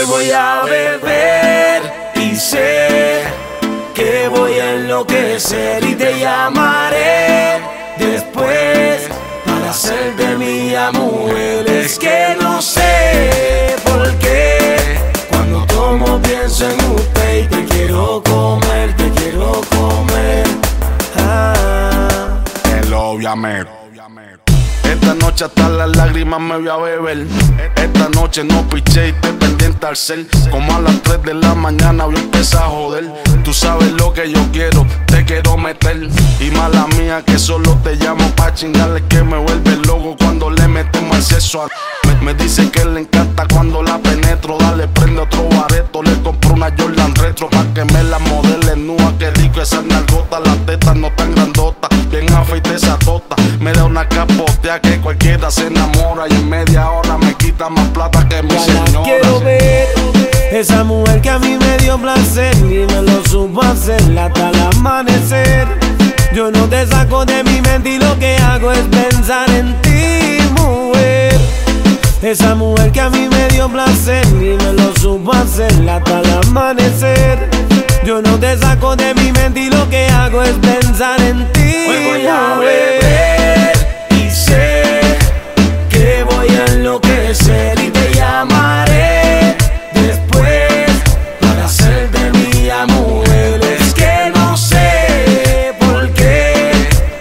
voy a beber y sé que voy a enloquecer y te llamaré después para hacer de mi mujer. Es que no sé por qué cuando tomo pienso en usted y te quiero comer, te quiero comer. Ah. El obviamente. Esta noche hasta las lágrimas me voy a beber. Esta noche no piché y te pendiente al cel. Como a las 3 de la mañana voy a empezar joder. Tú sabes lo que yo quiero, te quiero meter. Y mala mía que solo te llamo pa' chingarle que me vuelve loco cuando le metemos el sexo a. Me, dice que le encanta cuando la penetro. Dale, prende otro bareto. Le compro una Jordan retro pa' que me la modele nua. Que rico esa nalgota, las tetas no tan grandotas. Bien afeite esa tota. Me da una capotea que cualquiera se enamora. Y en media hora me quita más plata que mi señora. quiero ver esa mujer que a mí me dio placer y me lo supo hacer hasta el amanecer. Yo no te saco de mi mente y lo que hago es pensar en ti, mujer. Esa mujer que a mí me dio placer y me lo supo hacer hasta el amanecer. Yo no te saco de mi mente y lo que hago es pensar en ti. Hoy voy a beber y sé que voy a enloquecer y te llamaré después para hacer de mi mujer. Es que no sé por qué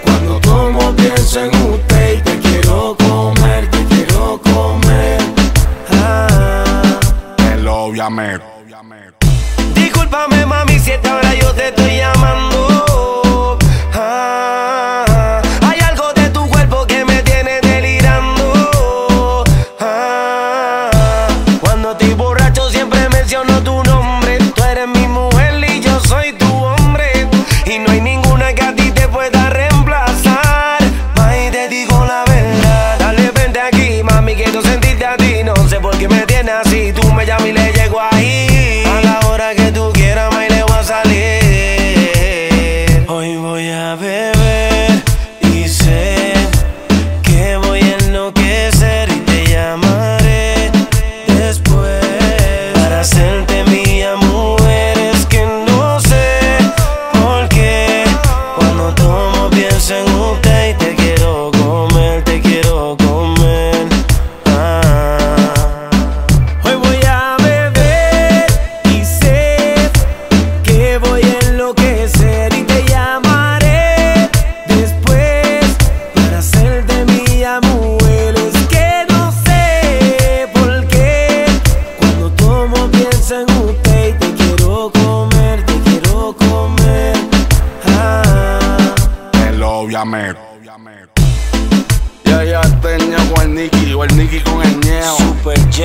cuando tomo pienso en usted y te quiero comer, te quiero comer. Ah. El obviamente. Obviamente. Ya, ya tenía con el Nicky, o el Nicky con el ñeo. Super J,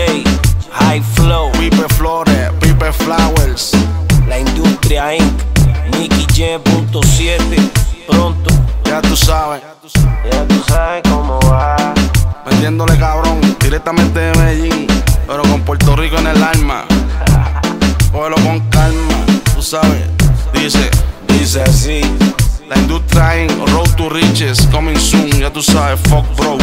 High Flow, Pipe Flores, Pipe Flowers. La Industria Inc., Nicky J.7, pronto, Ya tú sabes, ya tú sabes cómo va. metiéndole cabrón directamente de Medellín, pero con Puerto Rico en el alma. Cógelo con calma, tú sabes. Dice, Dice así, la industria en Riches, coming soon, ya tú sabes, fuck bro.